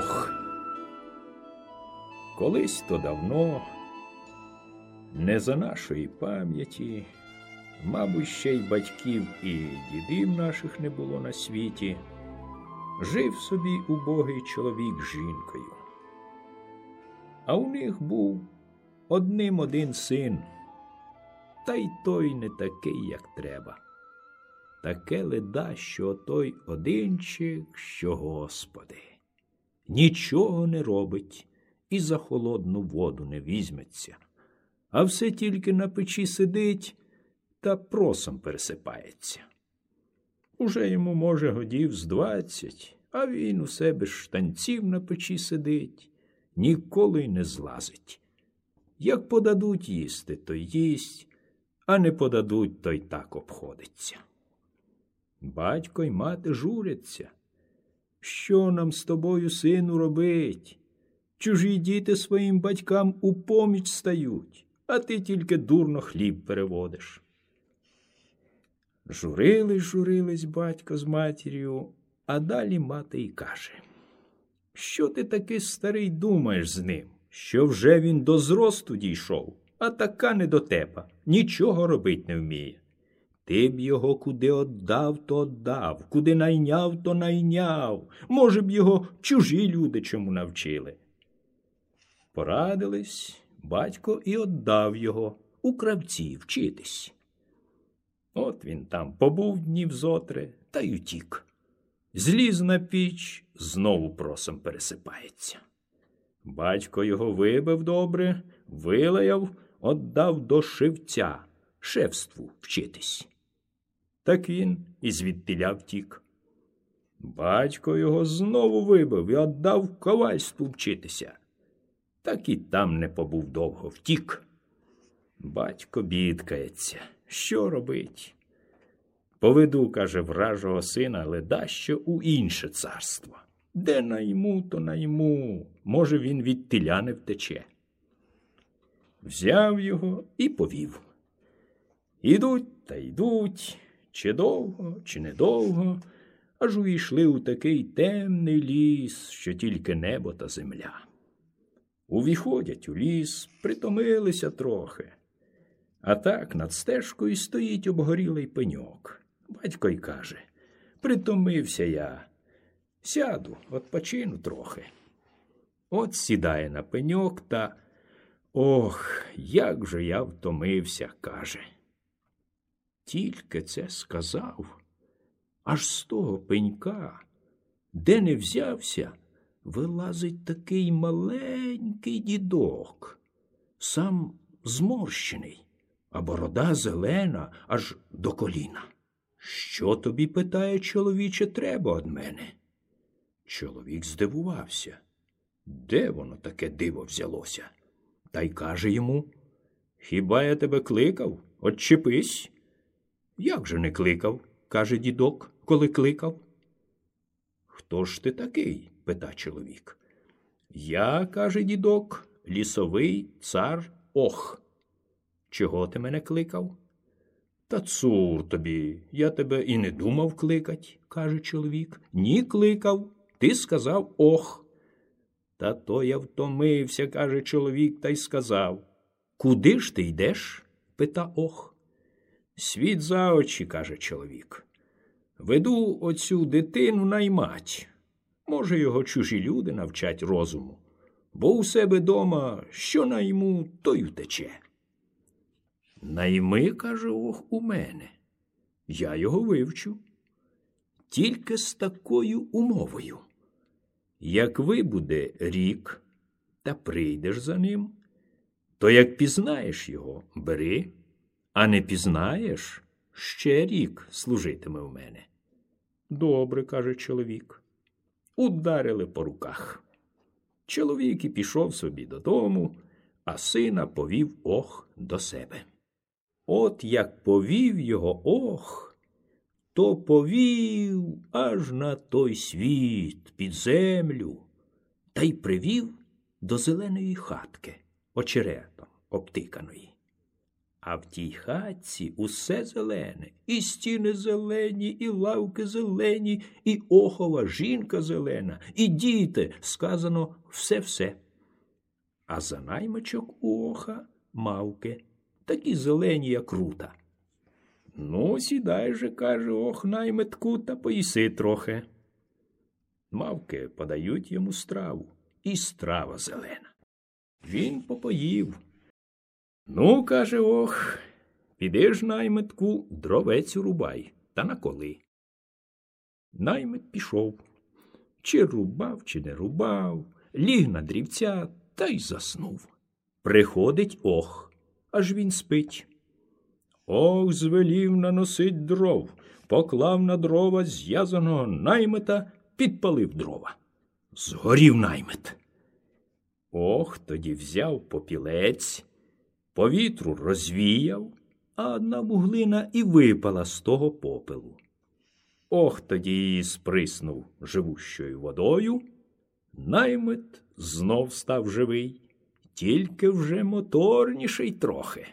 ох. Колись то давно, не за нашої пам'яті, мабуть, ще й батьків і дідів наших не було на світі, жив собі убогий чоловік з жінкою. А у них був одним один син, та й той не такий, як треба. Таке леда, що той одинчик, що Господи, нічого не робить і за холодну воду не візьметься, а все тільки на печі сидить та просом пересипається. Уже йому, може, годів з двадцять, а він у себе штанців на печі сидить, ніколи й не злазить. Як подадуть їсти, то їсть, а не подадуть, то й так обходиться. Батько й мати журяться. Що нам з тобою, сину, робить? Чужі діти своїм батькам у поміч стають, а ти тільки дурно хліб переводиш. Журились, журились батько з матір'ю, а далі мати й каже Що ти таки старий думаєш з ним, що вже він до зросту дійшов, а така недотепа, нічого робить не вміє. Ти б його куди отдав, то отдав, куди найняв, то найняв. Може б, його чужі люди чому навчили. Порадились, батько і отдав його у кравці вчитись. От він там побув днів зотри та й утік. Зліз на піч, знову просом пересипається. Батько його вибив добре, вилаяв, отдав до шивця, шефству вчитись. Так він і звідтиля втік. Батько його знову вибив і отдав ковальству вчитися. Так і там не побув довго втік. Батько бідкається. Що робить? Поведу, каже, вражого сина, ледащо у інше царство. Де найму, то найму. Може, він від теля не втече. Взяв його і повів. Ідуть та йдуть, чи довго, чи недовго, аж увійшли у такий темний ліс, що тільки небо та земля. Увіходять у ліс, притомилися трохи. А так над стежкою стоїть обгорілий пеньок. Батько й каже Притомився я. Сяду, відпочину трохи. От сідає на пеньок та ох, як же я втомився, каже. Тільки це сказав, аж з того пенька, де не взявся, вилазить такий маленький дідок, сам зморщений а борода зелена аж до коліна. Що тобі, питає чоловіче, треба од мене? Чоловік здивувався. Де воно таке диво взялося? Та й каже йому Хіба я тебе кликав? Отчепись? Як же не кликав? каже дідок, коли кликав. Хто ж ти такий? пита чоловік. Я, каже дідок, лісовий цар Ох. Чого ти мене кликав? Та цур тобі, я тебе і не думав кликать, каже чоловік. Ні, кликав. Ти сказав ох. Та то я втомився, каже чоловік, та й сказав. Куди ж ти йдеш? пита ох. Світ за очі, каже чоловік. Веду оцю дитину наймать. Може, його чужі люди навчать розуму, бо у себе дома що найму, то й утече. Найми, каже, ох, у мене. Я його вивчу. Тільки з такою умовою. Як вибуде рік та прийдеш за ним, то як пізнаєш його, бери, а не пізнаєш, ще рік служитиме в мене. Добре, каже чоловік. Ударили по руках. Чоловік і пішов собі додому, а сина повів ох до себе. От як повів його ох, то повів аж на той світ під землю та й привів до зеленої хатки очеретом обтиканої. А в тій хатці усе зелене, і стіни зелені, і лавки зелені, і охова жінка зелена, і діти, сказано все-все. А за наймичок у оха мавки, такі зелені, як рута. Ну, сідай же, каже, ох, найметку, та поїси трохи. Мавки подають йому страву, і страва зелена. Він попоїв. Ну, каже ох, піди ж найметку, дровець рубай та наколи. Наймет пішов. Чи рубав, чи не рубав, ліг на дрівця та й заснув. Приходить ох, аж він спить. Ох, звелів наносить дров, поклав на дрова зв'язаного наймета, підпалив дрова. Згорів наймет. Ох, тоді взяв попілець, повітру розвіяв, а одна вуглина і випала з того попелу. Ох, тоді її сприснув живущою водою. Наймит знов став живий, тільки вже моторніший трохи.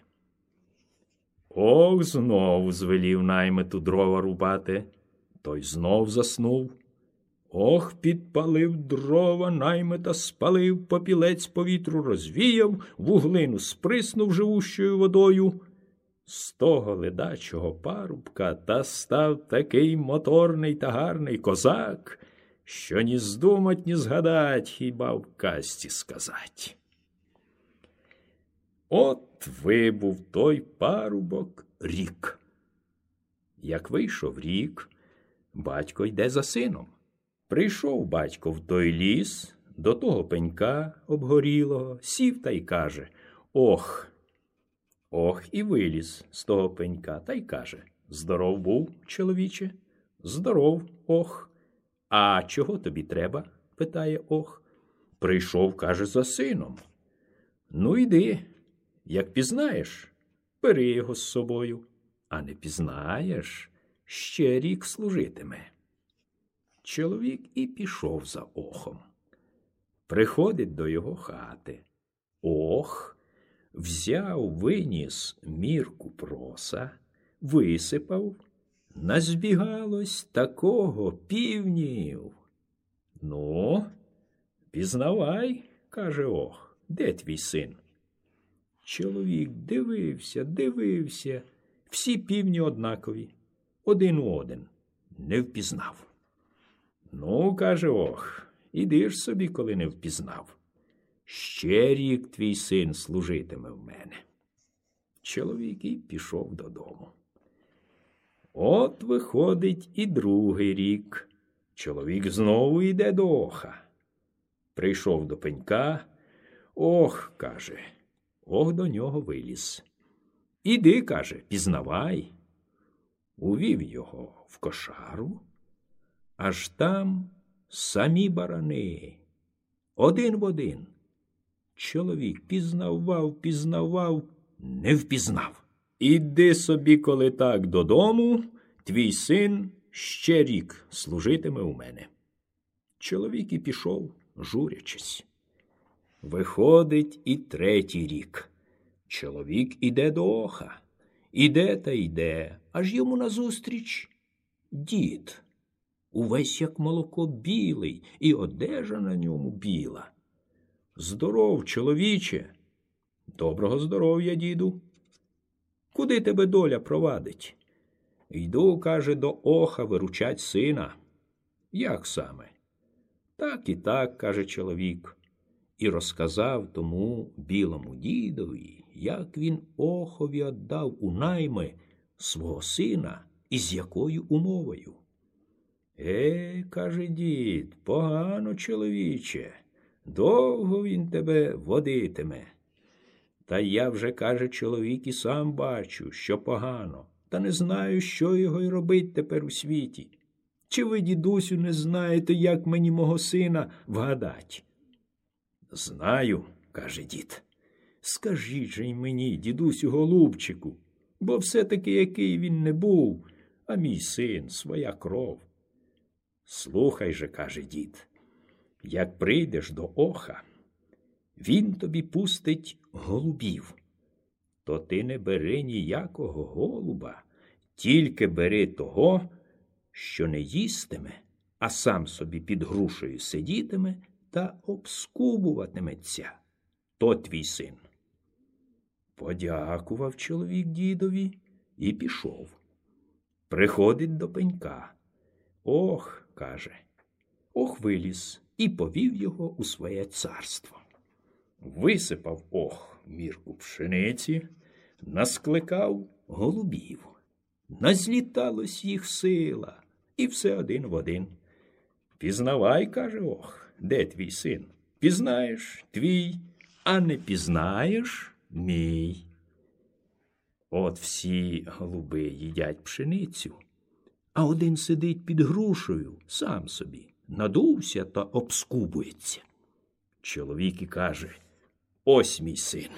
Ох, знов звелів наймиту дрова рубати, той знов заснув. Ох, підпалив дрова, наймита спалив, попілець повітру розвіяв, вуглину сприснув живущою водою. З того ледачого парубка та став такий моторний та гарний козак, що ні здумать, ні згадать, хіба в касті сказать. От вибув той парубок рік. Як вийшов рік, батько йде за сином. Прийшов батько в той ліс, до того пенька обгорілого, сів та й каже Ох. Ох, і виліз з того пенька та й каже Здоров був, чоловіче? Здоров, ох. А чого тобі треба? питає ох. Прийшов, каже, за сином. Ну, йди, як пізнаєш, бери його з собою, а не пізнаєш, ще рік служитиме. Чоловік і пішов за охом. Приходить до його хати. Ох, взяв, виніс мірку проса, висипав, назбігалось такого півнів. Ну, пізнавай, каже ох, де твій син? Чоловік дивився, дивився, всі півні однакові, один у один, не впізнав. Ну, каже ох, іди ж собі, коли не впізнав. Ще рік твій син служитиме в мене. Чоловік і пішов додому. От виходить і другий рік. Чоловік знову йде до оха. Прийшов до пенька. Ох, каже, ох до нього виліз. Іди, каже, пізнавай. Увів його в кошару аж там самі барани, один в один. Чоловік пізнавав, пізнавав, не впізнав. Іди собі, коли так, додому, твій син ще рік служитиме у мене. Чоловік і пішов, журячись. Виходить і третій рік. Чоловік іде до оха, іде та йде, аж йому назустріч дід увесь як молоко білий, і одежа на ньому біла. Здоров, чоловіче, доброго здоров'я, діду. Куди тебе доля провадить? Йду, каже, до оха виручать сина. Як саме? Так і так, каже чоловік, і розказав тому білому дідові, як він охові віддав у найми свого сина і з якою умовою. Ей, каже дід, погано, чоловіче, довго він тебе водитиме. Та я вже, каже чоловік, і сам бачу, що погано, та не знаю, що його й робить тепер у світі. Чи ви, дідусю, не знаєте, як мені мого сина вгадать? Знаю, каже дід. Скажіть же й мені, дідусю, голубчику, бо все таки який він не був, а мій син своя кров. Слухай же, каже дід, як прийдеш до оха, він тобі пустить голубів. то ти не бери ніякого голуба, тільки бери того, що не їстиме, а сам собі під грушею сидітиме та обскубуватиметься. То твій син. Подякував чоловік дідові і пішов. Приходить до пенька. Ох, каже, ох виліз і повів його у своє царство. Висипав ох мірку пшениці, наскликав голубів. Назліталось їх сила, і все один в один. Пізнавай, каже ох, де твій син? Пізнаєш твій, а не пізнаєш мій. От всі голуби їдять пшеницю, а один сидить під грушею сам собі, надувся та обскубується. Чоловік і каже Ось мій син.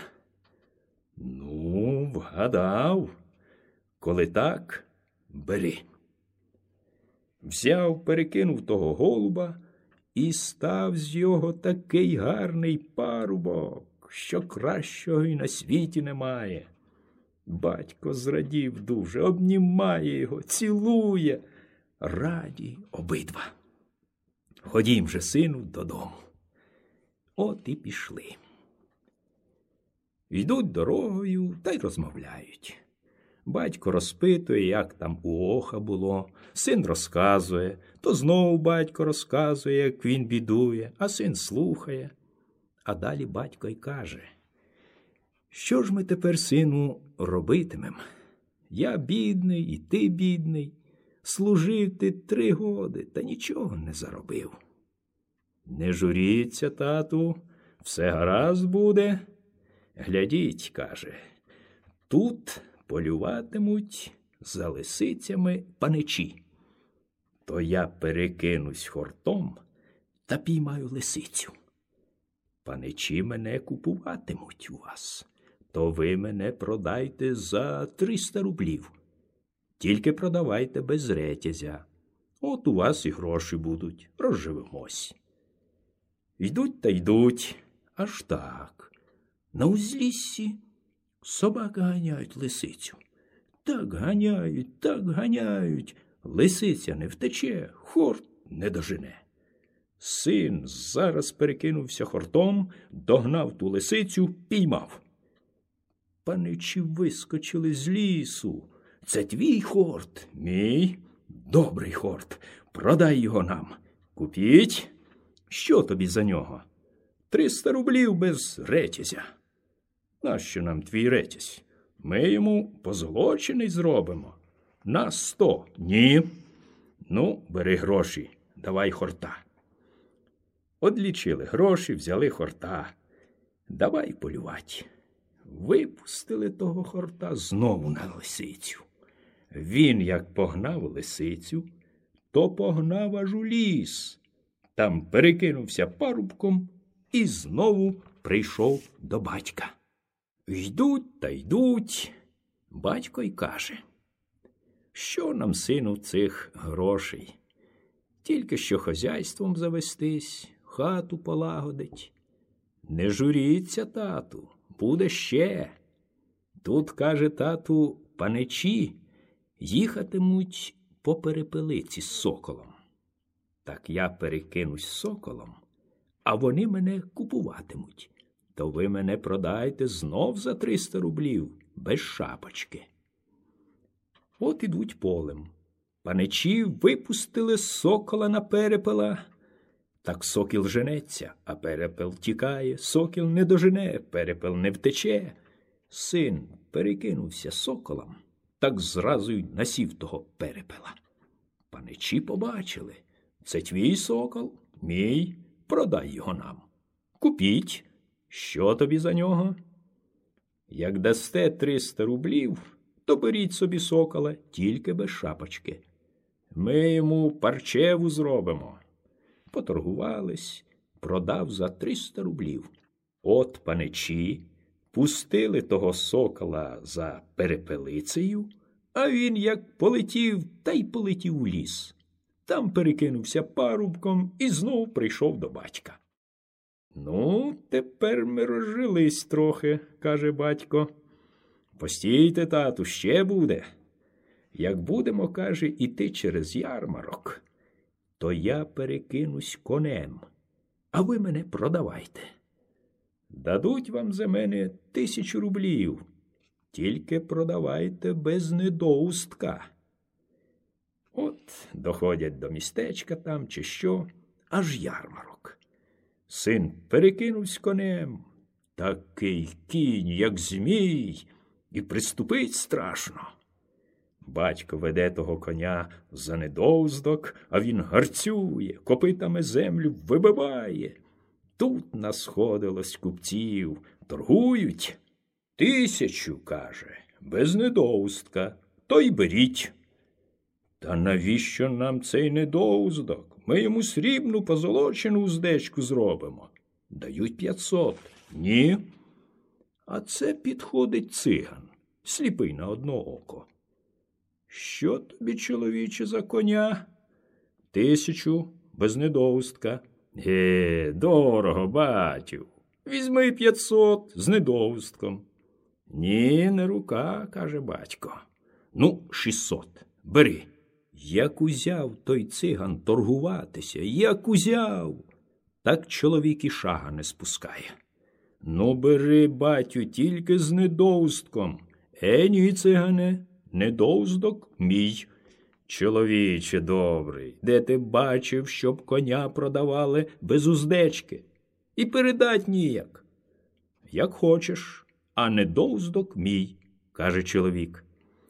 Ну, вгадав. Коли так, бери. Взяв, перекинув того голуба і став з його такий гарний парубок, що кращого й на світі немає. Батько зрадів дуже, обнімає його, цілує. Раді обидва. Ходім же, сину, додому. От і пішли. Йдуть дорогою та й розмовляють. Батько розпитує, як там у оха було, син розказує, то знову батько розказує, як він бідує, а син слухає. А далі батько й каже, що ж ми тепер, сину, робитимем? Я бідний, і ти бідний. Служив ти три годи та нічого не заробив. Не журіться, тату, все гаразд буде. Глядіть, каже, тут полюватимуть за лисицями паничі. То я перекинусь хортом та піймаю лисицю. Паничі мене купуватимуть у вас, то ви мене продайте за триста рублів. Тільки продавайте без ретязя. От у вас і гроші будуть, розживемось. Йдуть та йдуть, аж так. На узліссі собаки ганяють лисицю. Так ганяють, так ганяють. Лисиця не втече, хорт не дожене. Син зараз перекинувся хортом, догнав ту лисицю, піймав. Паничі вискочили з лісу. Це твій хорт, мій добрий хорт. Продай його нам. Купіть. Що тобі за нього? Триста рублів без ретязя. Нащо нам твій ретязь? Ми йому позолочений зробимо. На сто. Ні. Ну, бери гроші, давай хорта. Одлічили гроші, взяли хорта. Давай полювати. Випустили того хорта знову на лисицю. Він, як погнав лисицю, то погнав аж у ліс. Там перекинувся парубком і знову прийшов до батька. Йдуть та йдуть. Батько й каже, що нам, сину, цих грошей? Тільки що хазяйством завестись, хату полагодить. Не журіться, тату, буде ще. Тут, каже тату, паничі їхатимуть по перепелиці з соколом. Так я перекинусь соколом, а вони мене купуватимуть. То ви мене продайте знов за триста рублів без шапочки. От ідуть полем. Паничі випустили сокола на перепела. Так сокіл женеться, а перепел тікає, сокіл не дожене, перепел не втече. Син перекинувся соколом, так зразу й насів того перепела. Паничі побачили це твій сокол, мій, продай його нам. Купіть, що тобі за нього? Як дасте триста рублів, то беріть собі сокола тільки без шапочки. Ми йому парчеву зробимо. Поторгувались, продав за триста рублів. От паничі пустили того сокола за перепелицею, а він як полетів, та й полетів у ліс. Там перекинувся парубком і знов прийшов до батька. Ну, тепер ми розжились трохи, каже батько. Постійте, тату, ще буде. Як будемо, каже, іти через ярмарок, то я перекинусь конем, а ви мене продавайте. Дадуть вам за мене тисячу рублів, тільки продавайте без недоустка. От доходять до містечка там, чи що, аж ярмарок. Син перекинувсь конем, такий кінь, як змій, і приступить страшно. Батько веде того коня за недовздок, а він гарцює, копитами землю вибиває. Тут насходилось купців, торгують. Тисячу, каже, без недоустка, то й беріть. Та навіщо нам цей недоуздок? Ми йому срібну позолочену уздечку зробимо. Дають п'ятсот. Ні. А це підходить циган, сліпий на одно око. Що тобі, чоловіче, за коня? Тисячу без недоустка. Ге, дорого, батю. Візьми п'ятсот з недоустком. Ні, не рука, каже батько. Ну, шістсот. Бери. Як узяв той циган торгуватися, як узяв, так чоловік і шага не спускає. Ну, бери, батю, тільки з недоустком. Е, ні, цигане, недоуздок мій. Чоловіче добрий, де ти бачив, щоб коня продавали без уздечки? І передать ніяк. Як хочеш, а недоуздок мій, каже чоловік.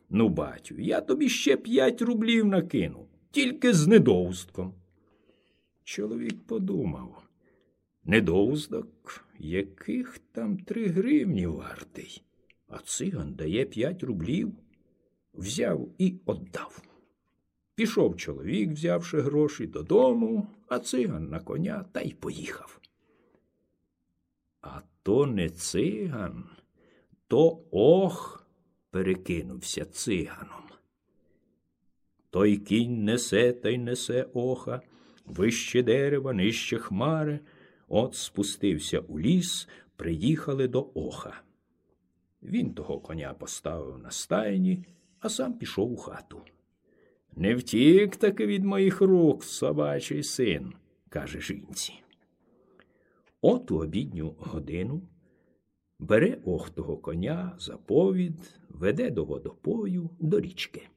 Ну, батю, я тобі ще п'ять рублів накину, тільки з недоустком. Чоловік подумав. Недоуздок, яких там три гривні вартий, а циган дає п'ять рублів, взяв і отдав. Пішов чоловік, взявши гроші додому, а циган на коня та й поїхав. А то не циган, то ох перекинувся циганом. Той кінь несе та й несе оха, вище дерева, нижче хмари. От спустився у ліс, приїхали до оха. Він того коня поставив на стайні, а сам пішов у хату. Не втік таки від моїх рук собачий син, каже жінці. От у обідню годину бере ох того коня за повід, веде до водопою до річки.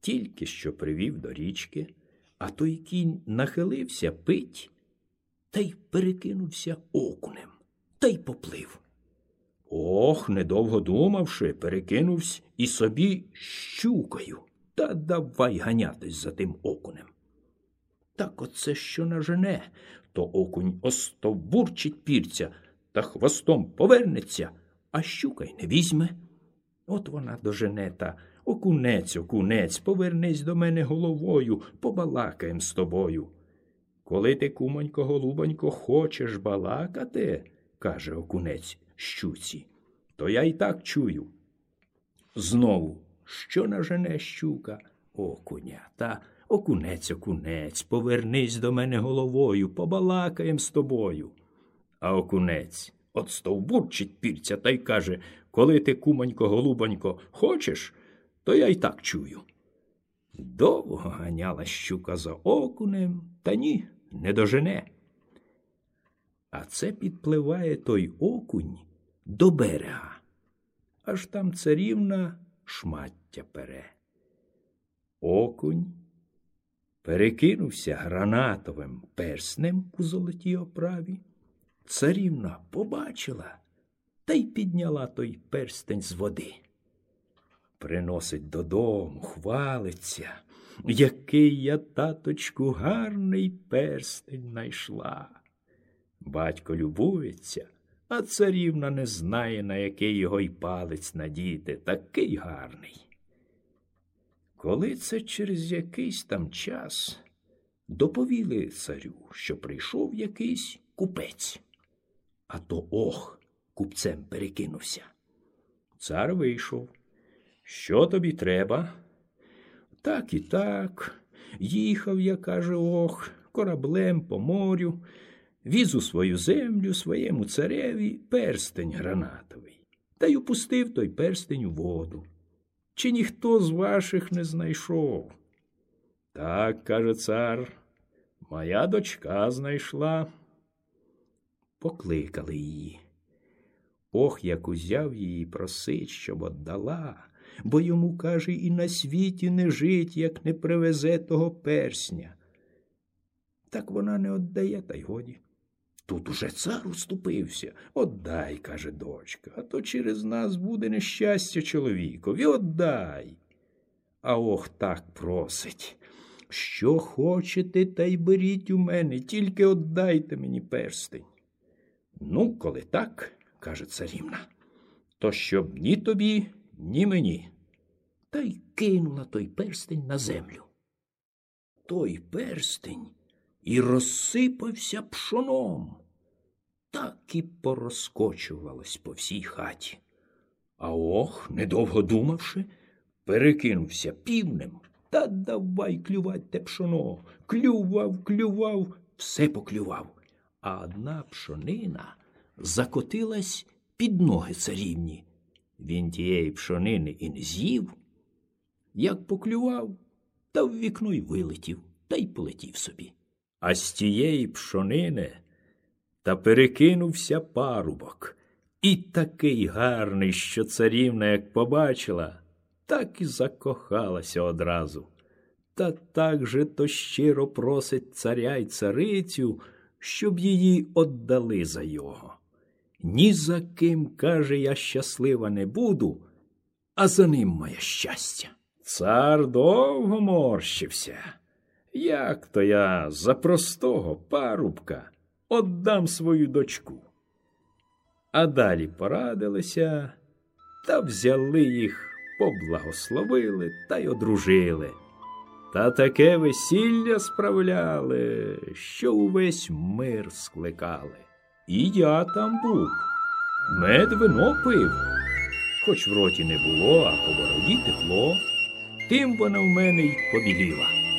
Тільки що привів до річки, а той кінь нахилився пить та й перекинувся окунем, та й поплив. Ох, недовго думавши, перекинувся і собі щукою, та давай ганятись за тим окунем. Так оце що нажене, то окунь остовбурчить пірця та хвостом повернеться, а щука й не візьме. От вона дожене та окунець, окунець, повернись до мене головою, побалакаєм з тобою. Коли ти, кумонько, голубонько, хочеш балакати, каже окунець щуці, то я й так чую. Знову, що нажене щука? Окуня, та окунець, окунець, повернись до мене головою, побалакаєм з тобою. А окунець от стовбурчить пірця та й каже Коли ти, кумонько, голубонько, хочеш, то я й так чую. Довго ганяла щука за окунем, та ні, не дожене. А це підпливає той окунь до берега, аж там царівна шмаття пере. Окунь перекинувся гранатовим перснем у золотій оправі. Царівна побачила та й підняла той перстень з води. Приносить додому, хвалиться, який я, таточку, гарний перстень найшла. Батько любується, а царівна не знає, на який його й палець надіти, такий гарний. Коли це через якийсь там час доповіли царю, що прийшов якийсь купець, а то ох, купцем перекинувся. Цар вийшов. Що тобі треба? Так і так. Їхав, я каже, ох, кораблем по морю, віз у свою землю своєму цареві перстень гранатовий. та й опустив той перстень у воду. Чи ніхто з ваших не знайшов? Так, каже цар, моя дочка знайшла. Покликали її. Ох, як узяв її просить, щоб отдала, бо йому, каже, і на світі не жить, як не привезе того персня. Так вона не отдає, та й годі. Тут уже цар уступився. Отдай, каже дочка, а то через нас буде нещастя чоловікові. Отдай. А ох так просить. Що хочете, та й беріть у мене, тільки отдайте мені перстень. Ну, коли так, каже царівна, то щоб ні тобі, ні мені. Та й кинула той перстень на землю. Той перстень і розсипався пшоном, так і порозкочувалось по всій хаті. А ох, недовго думавши, перекинувся півнем та давай клювать те пшоно. Клював, клював, все поклював. А одна пшонина закотилась під ноги царівні. Він тієї пшонини і не з'їв, як поклював, та в вікно й вилетів, та й полетів собі. А з тієї пшонини та перекинувся парубок. І такий гарний, що царівна, як побачила, так і закохалася одразу. Та так же то щиро просить царя й царицю, щоб її отдали за його. Ні за ким, каже, я щаслива не буду, а за ним моє щастя. Цар довго морщився. Як то я за простого парубка отдам свою дочку? А далі порадилися та взяли їх, поблагословили та й одружили. Та таке весілля справляли, що увесь мир скликали. І я там був, мед вино пив, хоч в роті не було, а по бороді текло, тим вона в мене й побіліла.